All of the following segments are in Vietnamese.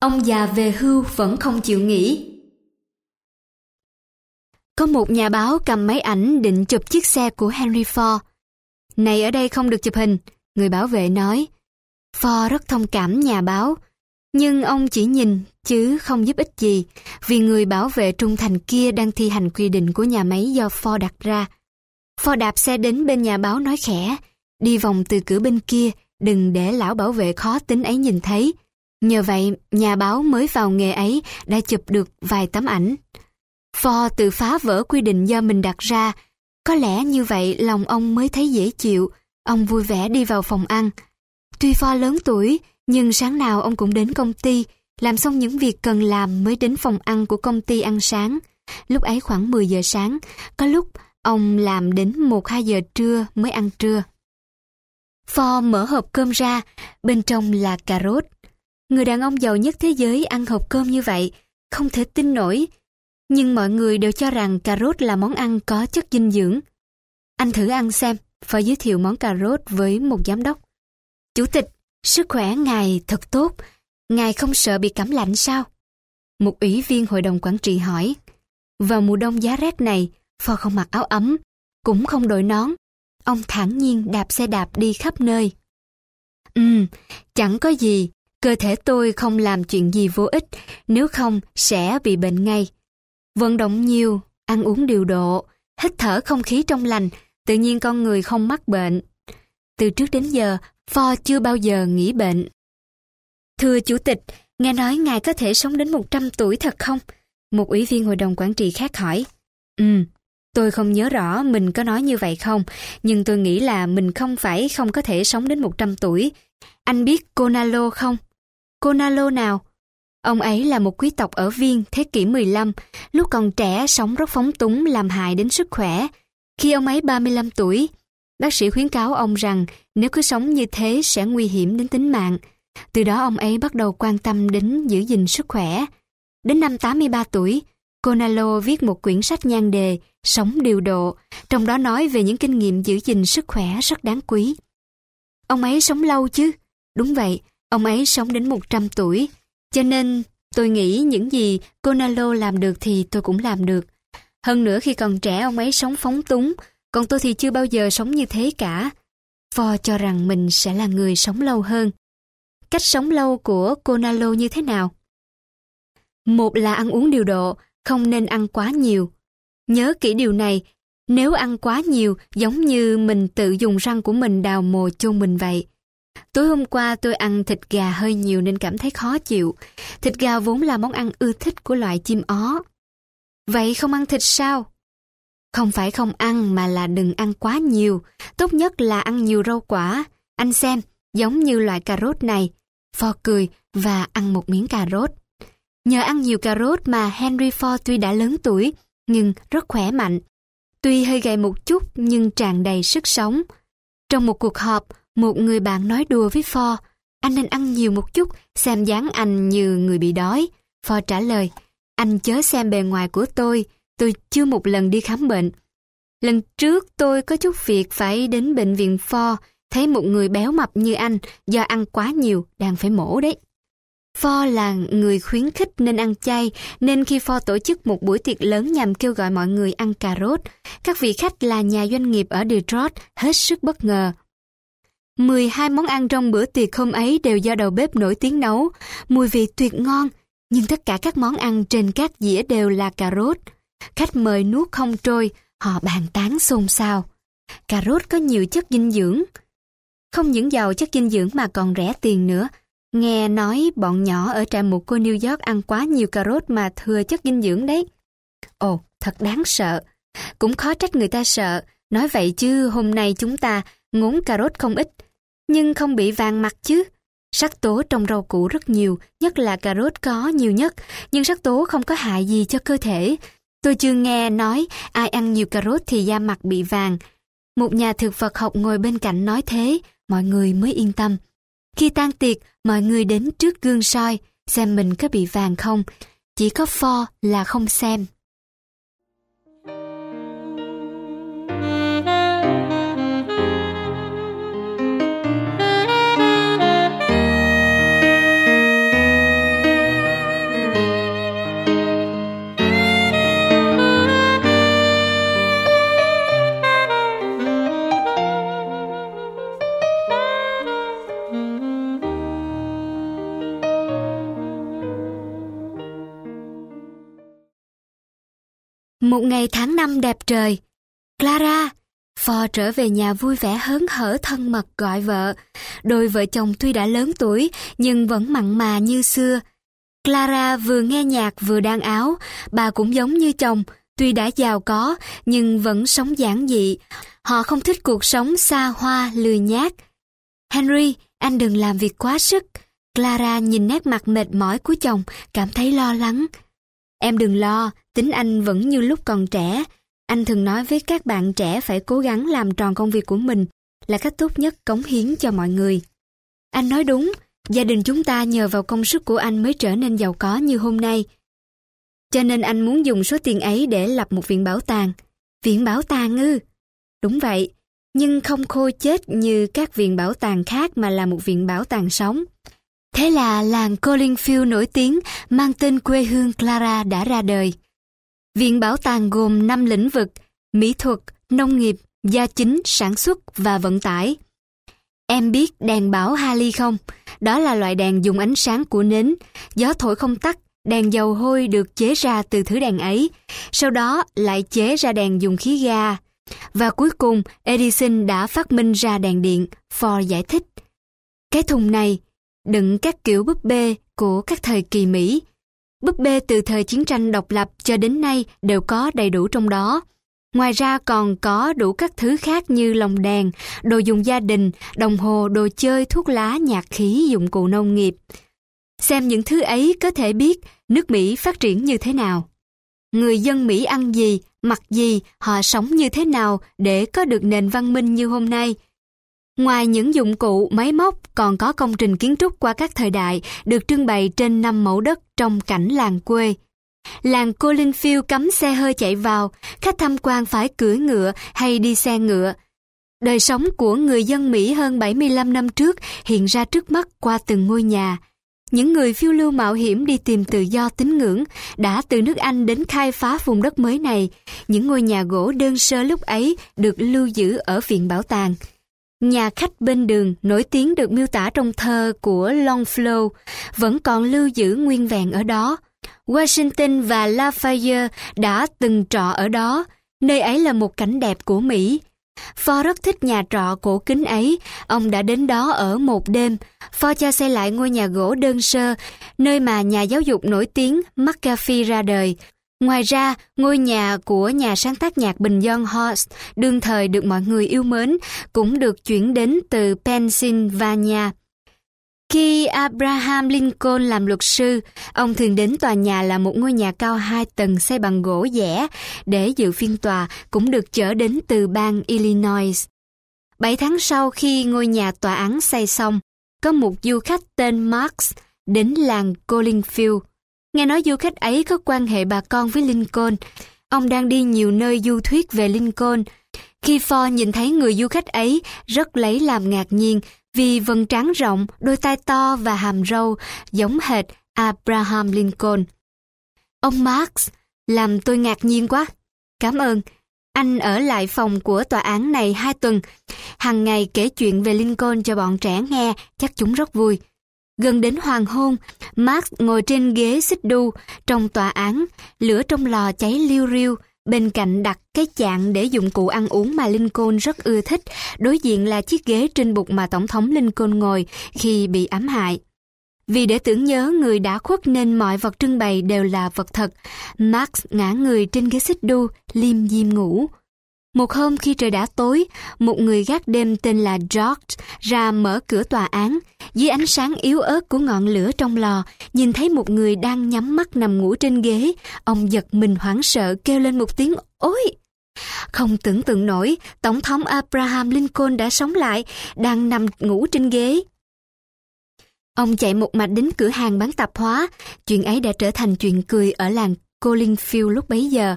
Ông già về hưu vẫn không chịu nghỉ. Có một nhà báo cầm máy ảnh định chụp chiếc xe của Henry Ford. Này ở đây không được chụp hình, người bảo vệ nói. Ford rất thông cảm nhà báo, nhưng ông chỉ nhìn chứ không giúp ích gì vì người bảo vệ trung thành kia đang thi hành quy định của nhà máy do Ford đặt ra. Ford đạp xe đến bên nhà báo nói khẽ, đi vòng từ cửa bên kia, đừng để lão bảo vệ khó tính ấy nhìn thấy. Nhờ vậy, nhà báo mới vào nghề ấy đã chụp được vài tấm ảnh. Ford tự phá vỡ quy định do mình đặt ra. Có lẽ như vậy lòng ông mới thấy dễ chịu. Ông vui vẻ đi vào phòng ăn. Tuy Ford lớn tuổi, nhưng sáng nào ông cũng đến công ty, làm xong những việc cần làm mới đến phòng ăn của công ty ăn sáng. Lúc ấy khoảng 10 giờ sáng, có lúc ông làm đến 1-2 giờ trưa mới ăn trưa. Ford mở hộp cơm ra, bên trong là cà rốt. Người đàn ông giàu nhất thế giới ăn hộp cơm như vậy, không thể tin nổi. Nhưng mọi người đều cho rằng cà rốt là món ăn có chất dinh dưỡng. Anh thử ăn xem, và giới thiệu món cà rốt với một giám đốc. Chủ tịch, sức khỏe ngài thật tốt, ngài không sợ bị cảm lạnh sao? Một ủy viên hội đồng quản trị hỏi. Vào mùa đông giá rét này, Phò không mặc áo ấm, cũng không đội nón. Ông thản nhiên đạp xe đạp đi khắp nơi. Ừm, chẳng có gì, cơ thể tôi không làm chuyện gì vô ích, nếu không sẽ bị bệnh ngay. Vận động nhiều, ăn uống điều độ, hít thở không khí trong lành, tự nhiên con người không mắc bệnh. Từ trước đến giờ, pho chưa bao giờ nghỉ bệnh. Thưa Chủ tịch, nghe nói ngài có thể sống đến 100 tuổi thật không? Một ủy viên hội đồng quản trị khác hỏi. Ừ, tôi không nhớ rõ mình có nói như vậy không, nhưng tôi nghĩ là mình không phải không có thể sống đến 100 tuổi. Anh biết Conalo không? Conalo nào? Ông ấy là một quý tộc ở Viên thế kỷ 15, lúc còn trẻ sống rất phóng túng làm hại đến sức khỏe. Khi ông ấy 35 tuổi, bác sĩ khuyến cáo ông rằng nếu cứ sống như thế sẽ nguy hiểm đến tính mạng. Từ đó ông ấy bắt đầu quan tâm đến giữ gìn sức khỏe. Đến năm 83 tuổi, Conalo viết một quyển sách nhan đề Sống điều độ, trong đó nói về những kinh nghiệm giữ gìn sức khỏe rất đáng quý. Ông ấy sống lâu chứ? Đúng vậy, ông ấy sống đến 100 tuổi. Cho nên tôi nghĩ những gì Conalo làm được thì tôi cũng làm được. Hơn nữa khi còn trẻ ông ấy sống phóng túng, còn tôi thì chưa bao giờ sống như thế cả. Ford cho rằng mình sẽ là người sống lâu hơn. Cách sống lâu của Conalo như thế nào? Một là ăn uống điều độ, không nên ăn quá nhiều. Nhớ kỹ điều này, nếu ăn quá nhiều giống như mình tự dùng răng của mình đào mồ chôn mình vậy. Tối hôm qua tôi ăn thịt gà hơi nhiều nên cảm thấy khó chịu. Thịt gà vốn là món ăn ưa thích của loại chim ó. Vậy không ăn thịt sao? Không phải không ăn mà là đừng ăn quá nhiều. Tốt nhất là ăn nhiều rau quả. Anh xem, giống như loại cà rốt này. Ford cười và ăn một miếng cà rốt. Nhờ ăn nhiều cà rốt mà Henry Ford tuy đã lớn tuổi, nhưng rất khỏe mạnh. Tuy hơi gầy một chút nhưng tràn đầy sức sống. Trong một cuộc họp, một người bạn nói đùa với pho anh nên ăn nhiều một chút, xem dáng anh như người bị đói. pho trả lời, anh chớ xem bề ngoài của tôi, tôi chưa một lần đi khám bệnh. Lần trước tôi có chút việc phải đến bệnh viện pho thấy một người béo mập như anh do ăn quá nhiều đang phải mổ đấy. Pho là người khuyến khích nên ăn chay, nên khi Pho tổ chức một buổi tiệc lớn nhằm kêu gọi mọi người ăn cà rốt, các vị khách là nhà doanh nghiệp ở Detroit hết sức bất ngờ. 12 món ăn trong bữa tiệc hôm ấy đều do đầu bếp nổi tiếng nấu, mùi vị tuyệt ngon, nhưng tất cả các món ăn trên các dĩa đều là cà rốt. Khách mời nuốt không trôi, họ bàn tán xôn xao. Cà rốt có nhiều chất dinh dưỡng. Không những giàu chất dinh dưỡng mà còn rẻ tiền nữa, Nghe nói bọn nhỏ ở trại mục cô New York ăn quá nhiều cà rốt mà thừa chất dinh dưỡng đấy. Ồ, thật đáng sợ. Cũng khó trách người ta sợ. Nói vậy chứ hôm nay chúng ta ngốn cà rốt không ít. Nhưng không bị vàng mặt chứ. Sắc tố trong rau củ rất nhiều, nhất là cà rốt có nhiều nhất. Nhưng sắc tố không có hại gì cho cơ thể. Tôi chưa nghe nói ai ăn nhiều cà rốt thì da mặt bị vàng. Một nhà thực vật học ngồi bên cạnh nói thế, mọi người mới yên tâm. Khi tan tiệc, mọi người đến trước gương soi, xem mình có bị vàng không. Chỉ có pho là không xem. Một ngày tháng năm đẹp trời. Clara! Phò trở về nhà vui vẻ hớn hở thân mật gọi vợ. Đôi vợ chồng tuy đã lớn tuổi nhưng vẫn mặn mà như xưa. Clara vừa nghe nhạc vừa đan áo, bà cũng giống như chồng, tuy đã giàu có nhưng vẫn sống giản dị. Họ không thích cuộc sống xa hoa, lười nhác. Henry, anh đừng làm việc quá sức. Clara nhìn nét mặt mệt mỏi của chồng, cảm thấy lo lắng. Em đừng lo, tính anh vẫn như lúc còn trẻ. Anh thường nói với các bạn trẻ phải cố gắng làm tròn công việc của mình là cách tốt nhất cống hiến cho mọi người. Anh nói đúng, gia đình chúng ta nhờ vào công sức của anh mới trở nên giàu có như hôm nay. Cho nên anh muốn dùng số tiền ấy để lập một viện bảo tàng. Viện bảo tàng ư? Đúng vậy, nhưng không khô chết như các viện bảo tàng khác mà là một viện bảo tàng sống. Thế là làng Collingfield nổi tiếng mang tên quê hương Clara đã ra đời. Viện bảo tàng gồm 5 lĩnh vực mỹ thuật, nông nghiệp, gia chính, sản xuất và vận tải. Em biết đèn bảo Halley không? Đó là loại đèn dùng ánh sáng của nến. Gió thổi không tắt, đèn dầu hôi được chế ra từ thứ đèn ấy. Sau đó lại chế ra đèn dùng khí ga. Và cuối cùng, Edison đã phát minh ra đèn điện, Ford giải thích. Cái thùng này đựng các kiểu búp bê của các thời kỳ Mỹ. Búp bê từ thời chiến tranh độc lập cho đến nay đều có đầy đủ trong đó. Ngoài ra còn có đủ các thứ khác như lồng đèn, đồ dùng gia đình, đồng hồ, đồ chơi, thuốc lá, nhạc khí, dụng cụ nông nghiệp. Xem những thứ ấy có thể biết nước Mỹ phát triển như thế nào. Người dân Mỹ ăn gì, mặc gì, họ sống như thế nào để có được nền văn minh như hôm nay – Ngoài những dụng cụ, máy móc, còn có công trình kiến trúc qua các thời đại được trưng bày trên 5 mẫu đất trong cảnh làng quê. Làng Colinfield cấm xe hơi chạy vào, khách tham quan phải cưỡi ngựa hay đi xe ngựa. Đời sống của người dân Mỹ hơn 75 năm trước hiện ra trước mắt qua từng ngôi nhà. Những người phiêu lưu mạo hiểm đi tìm tự do tín ngưỡng đã từ nước Anh đến khai phá vùng đất mới này. Những ngôi nhà gỗ đơn sơ lúc ấy được lưu giữ ở viện bảo tàng. Nhà khách bên đường nổi tiếng được miêu tả trong thơ của Longfellow vẫn còn lưu giữ nguyên vẹn ở đó. Washington và Lafayette đã từng trọ ở đó, nơi ấy là một cảnh đẹp của Mỹ. Pho rất thích nhà trọ cổ kính ấy, ông đã đến đó ở một đêm. Pho cho xây lại ngôi nhà gỗ đơn sơ, nơi mà nhà giáo dục nổi tiếng McAfee ra đời. Ngoài ra, ngôi nhà của nhà sáng tác nhạc bình dân Horst đương thời được mọi người yêu mến cũng được chuyển đến từ Pennsylvania. Khi Abraham Lincoln làm luật sư, ông thường đến tòa nhà là một ngôi nhà cao hai tầng xây bằng gỗ dẻ để dự phiên tòa cũng được chở đến từ bang Illinois. Bảy tháng sau khi ngôi nhà tòa án xây xong, có một du khách tên Marx đến làng Collingfield Nghe nói du khách ấy có quan hệ bà con với Lincoln. Ông đang đi nhiều nơi du thuyết về Lincoln. Khi Ford nhìn thấy người du khách ấy, rất lấy làm ngạc nhiên vì vầng trán rộng, đôi tai to và hàm râu giống hệt Abraham Lincoln. Ông Marx, làm tôi ngạc nhiên quá. Cảm ơn. Anh ở lại phòng của tòa án này hai tuần. Hằng ngày kể chuyện về Lincoln cho bọn trẻ nghe, chắc chúng rất vui. Gần đến hoàng hôn, Marx ngồi trên ghế xích đu trong tòa án, lửa trong lò cháy liêu riêu, bên cạnh đặt cái chạn để dụng cụ ăn uống mà Lincoln rất ưa thích, đối diện là chiếc ghế trên bục mà Tổng thống Lincoln ngồi khi bị ám hại. Vì để tưởng nhớ người đã khuất nên mọi vật trưng bày đều là vật thật, Marx ngã người trên ghế xích đu, liêm diêm ngủ. Một hôm khi trời đã tối, một người gác đêm tên là George ra mở cửa tòa án. Dưới ánh sáng yếu ớt của ngọn lửa trong lò, nhìn thấy một người đang nhắm mắt nằm ngủ trên ghế. Ông giật mình hoảng sợ kêu lên một tiếng ôi! Không tưởng tượng nổi, Tổng thống Abraham Lincoln đã sống lại, đang nằm ngủ trên ghế. Ông chạy một mạch đến cửa hàng bán tạp hóa. Chuyện ấy đã trở thành chuyện cười ở làng Collingfield lúc bấy giờ.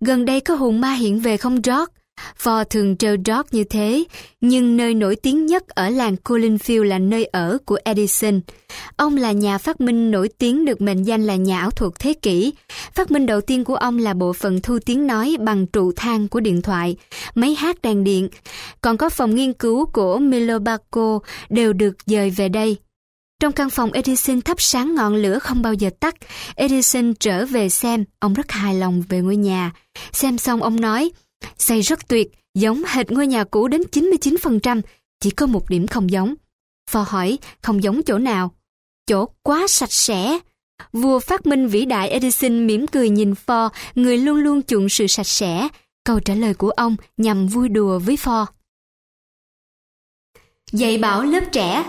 Gần đây có hồn ma hiện về không George? Phò thường trêu George như thế, nhưng nơi nổi tiếng nhất ở làng Collinfield là nơi ở của Edison. Ông là nhà phát minh nổi tiếng được mệnh danh là nhà ảo thuật thế kỷ. Phát minh đầu tiên của ông là bộ phận thu tiếng nói bằng trụ thang của điện thoại, máy hát đàn điện. Còn có phòng nghiên cứu của Milobaco đều được dời về đây. Trong căn phòng Edison thắp sáng ngọn lửa không bao giờ tắt. Edison trở về xem, ông rất hài lòng về ngôi nhà. Xem xong ông nói, xây rất tuyệt, giống hệt ngôi nhà cũ đến 99%, chỉ có một điểm không giống. Phò hỏi, không giống chỗ nào? Chỗ quá sạch sẽ. Vua phát minh vĩ đại Edison mỉm cười nhìn Ford, người luôn luôn chuộng sự sạch sẽ. Câu trả lời của ông nhằm vui đùa với Ford. Dạy bảo lớp trẻ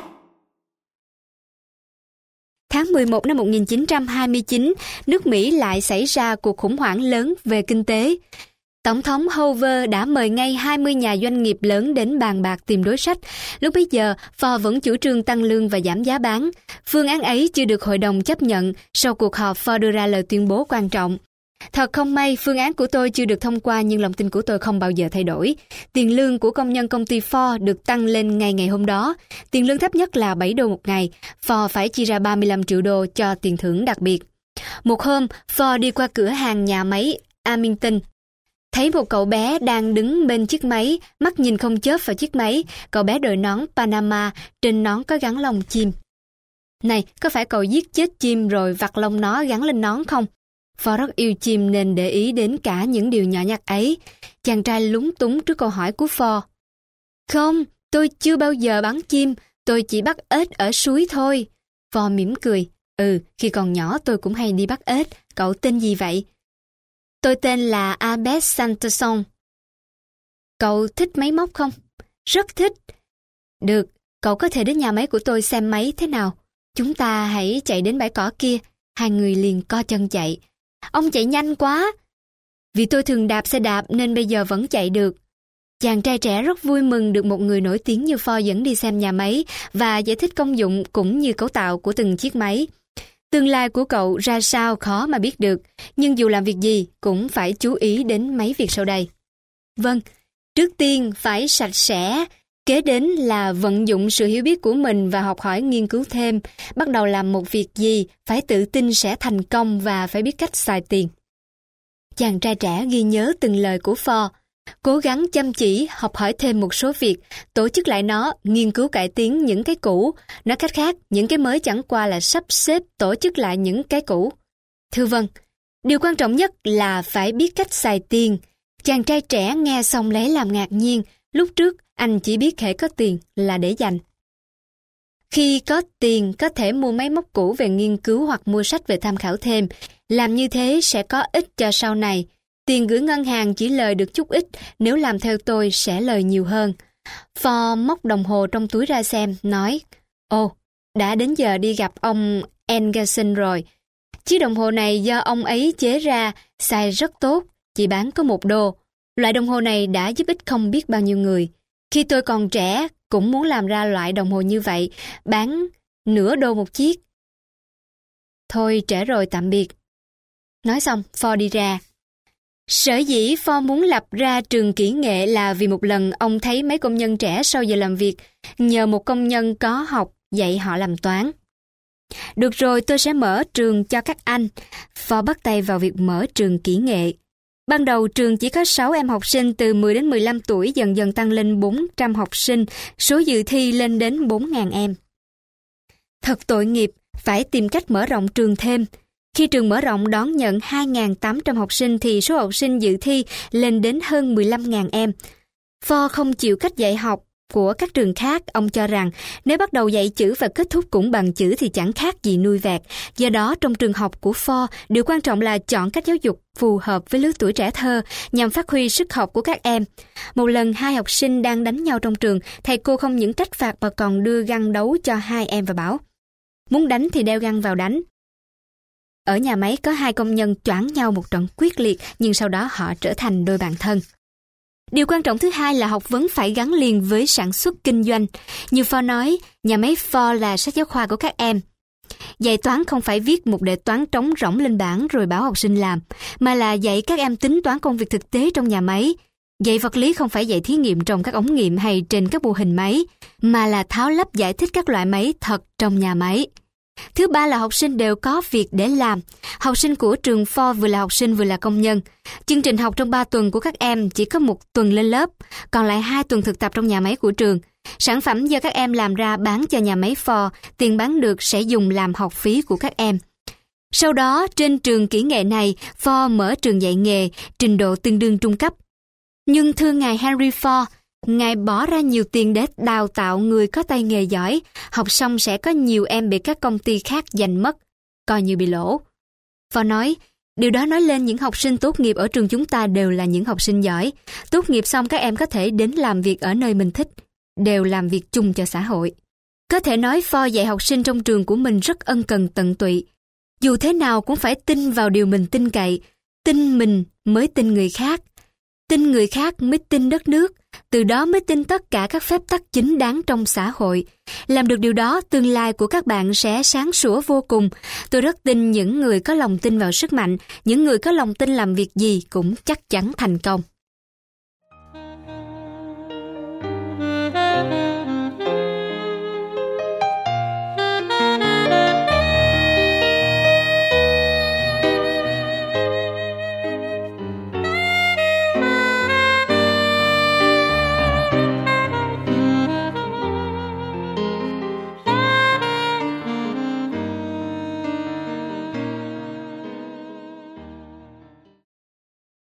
Tháng 11 năm 1929, nước Mỹ lại xảy ra cuộc khủng hoảng lớn về kinh tế. Tổng thống Hoover đã mời ngay 20 nhà doanh nghiệp lớn đến bàn bạc tìm đối sách. Lúc bấy giờ, Ford vẫn chủ trương tăng lương và giảm giá bán. Phương án ấy chưa được hội đồng chấp nhận. Sau cuộc họp, Ford đưa ra lời tuyên bố quan trọng. Thật không may, phương án của tôi chưa được thông qua nhưng lòng tin của tôi không bao giờ thay đổi. Tiền lương của công nhân công ty Ford được tăng lên ngày ngày hôm đó. Tiền lương thấp nhất là 7 đô một ngày. Ford phải chi ra 35 triệu đô cho tiền thưởng đặc biệt. Một hôm, Ford đi qua cửa hàng nhà máy Amington. Thấy một cậu bé đang đứng bên chiếc máy, mắt nhìn không chớp vào chiếc máy. Cậu bé đội nón Panama, trên nón có gắn lông chim. Này, có phải cậu giết chết chim rồi vặt lông nó gắn lên nón không? Phó rất yêu chim nên để ý đến cả những điều nhỏ nhặt ấy. Chàng trai lúng túng trước câu hỏi của Phò. Không, tôi chưa bao giờ bắn chim, tôi chỉ bắt ếch ở suối thôi. Phò mỉm cười. Ừ, khi còn nhỏ tôi cũng hay đi bắt ếch. Cậu tên gì vậy? Tôi tên là Abed Sanderson. Cậu thích máy móc không? Rất thích. Được, cậu có thể đến nhà máy của tôi xem máy thế nào. Chúng ta hãy chạy đến bãi cỏ kia. Hai người liền co chân chạy. Ông chạy nhanh quá. Vì tôi thường đạp xe đạp nên bây giờ vẫn chạy được. Chàng trai trẻ rất vui mừng được một người nổi tiếng như Ford dẫn đi xem nhà máy và giải thích công dụng cũng như cấu tạo của từng chiếc máy. Tương lai của cậu ra sao khó mà biết được, nhưng dù làm việc gì cũng phải chú ý đến mấy việc sau đây. Vâng, trước tiên phải sạch sẽ, kế đến là vận dụng sự hiểu biết của mình và học hỏi nghiên cứu thêm. Bắt đầu làm một việc gì, phải tự tin sẽ thành công và phải biết cách xài tiền. Chàng trai trẻ ghi nhớ từng lời của Ford, cố gắng chăm chỉ học hỏi thêm một số việc, tổ chức lại nó, nghiên cứu cải tiến những cái cũ. Nói cách khác, những cái mới chẳng qua là sắp xếp tổ chức lại những cái cũ. Thưa vâng, điều quan trọng nhất là phải biết cách xài tiền. Chàng trai trẻ nghe xong lấy làm ngạc nhiên, lúc trước anh chỉ biết hệ có tiền là để dành. Khi có tiền có thể mua máy móc cũ về nghiên cứu hoặc mua sách về tham khảo thêm. Làm như thế sẽ có ích cho sau này. Tiền gửi ngân hàng chỉ lời được chút ít, nếu làm theo tôi sẽ lời nhiều hơn. Ford móc đồng hồ trong túi ra xem, nói, Ồ, đã đến giờ đi gặp ông Engerson rồi. Chiếc đồng hồ này do ông ấy chế ra, xài rất tốt, chỉ bán có một đô. Loại đồng hồ này đã giúp ích không biết bao nhiêu người. Khi tôi còn trẻ, cũng muốn làm ra loại đồng hồ như vậy, bán nửa đô một chiếc. Thôi trễ rồi tạm biệt. Nói xong, Ford đi ra. Sở dĩ Ford muốn lập ra trường kỹ nghệ là vì một lần ông thấy mấy công nhân trẻ sau giờ làm việc nhờ một công nhân có học dạy họ làm toán. Được rồi, tôi sẽ mở trường cho các anh. Ford bắt tay vào việc mở trường kỹ nghệ. Ban đầu trường chỉ có 6 em học sinh từ 10 đến 15 tuổi dần dần tăng lên 400 học sinh, số dự thi lên đến 4.000 em. Thật tội nghiệp, phải tìm cách mở rộng trường thêm. Khi trường mở rộng đón nhận 2.800 học sinh thì số học sinh dự thi lên đến hơn 15.000 em. Ford không chịu cách dạy học của các trường khác, ông cho rằng nếu bắt đầu dạy chữ và kết thúc cũng bằng chữ thì chẳng khác gì nuôi vẹt. Do đó, trong trường học của Ford, điều quan trọng là chọn cách giáo dục phù hợp với lứa tuổi trẻ thơ nhằm phát huy sức học của các em. Một lần hai học sinh đang đánh nhau trong trường, thầy cô không những trách phạt mà còn đưa găng đấu cho hai em và bảo Muốn đánh thì đeo găng vào đánh. Ở nhà máy có hai công nhân choáng nhau một trận quyết liệt nhưng sau đó họ trở thành đôi bạn thân. Điều quan trọng thứ hai là học vấn phải gắn liền với sản xuất kinh doanh. Như Ford nói, nhà máy Ford là sách giáo khoa của các em. Dạy toán không phải viết một đề toán trống rỗng lên bảng rồi bảo học sinh làm, mà là dạy các em tính toán công việc thực tế trong nhà máy. Dạy vật lý không phải dạy thí nghiệm trong các ống nghiệm hay trên các bộ hình máy, mà là tháo lắp giải thích các loại máy thật trong nhà máy. Thứ ba là học sinh đều có việc để làm. Học sinh của trường Ford vừa là học sinh vừa là công nhân. Chương trình học trong 3 tuần của các em chỉ có một tuần lên lớp, còn lại hai tuần thực tập trong nhà máy của trường. Sản phẩm do các em làm ra bán cho nhà máy Ford, tiền bán được sẽ dùng làm học phí của các em. Sau đó, trên trường kỹ nghệ này, Ford mở trường dạy nghề, trình độ tương đương trung cấp. Nhưng thưa ngài Henry Ford, ngài bỏ ra nhiều tiền để đào tạo người có tay nghề giỏi, học xong sẽ có nhiều em bị các công ty khác giành mất, coi như bị lỗ. Ford nói, Điều đó nói lên những học sinh tốt nghiệp ở trường chúng ta đều là những học sinh giỏi. Tốt nghiệp xong các em có thể đến làm việc ở nơi mình thích, đều làm việc chung cho xã hội. Có thể nói pho dạy học sinh trong trường của mình rất ân cần tận tụy. Dù thế nào cũng phải tin vào điều mình tin cậy, tin mình mới tin người khác. Tin người khác mới tin đất nước, từ đó mới tin tất cả các phép tắc chính đáng trong xã hội. Làm được điều đó, tương lai của các bạn sẽ sáng sủa vô cùng. Tôi rất tin những người có lòng tin vào sức mạnh, những người có lòng tin làm việc gì cũng chắc chắn thành công.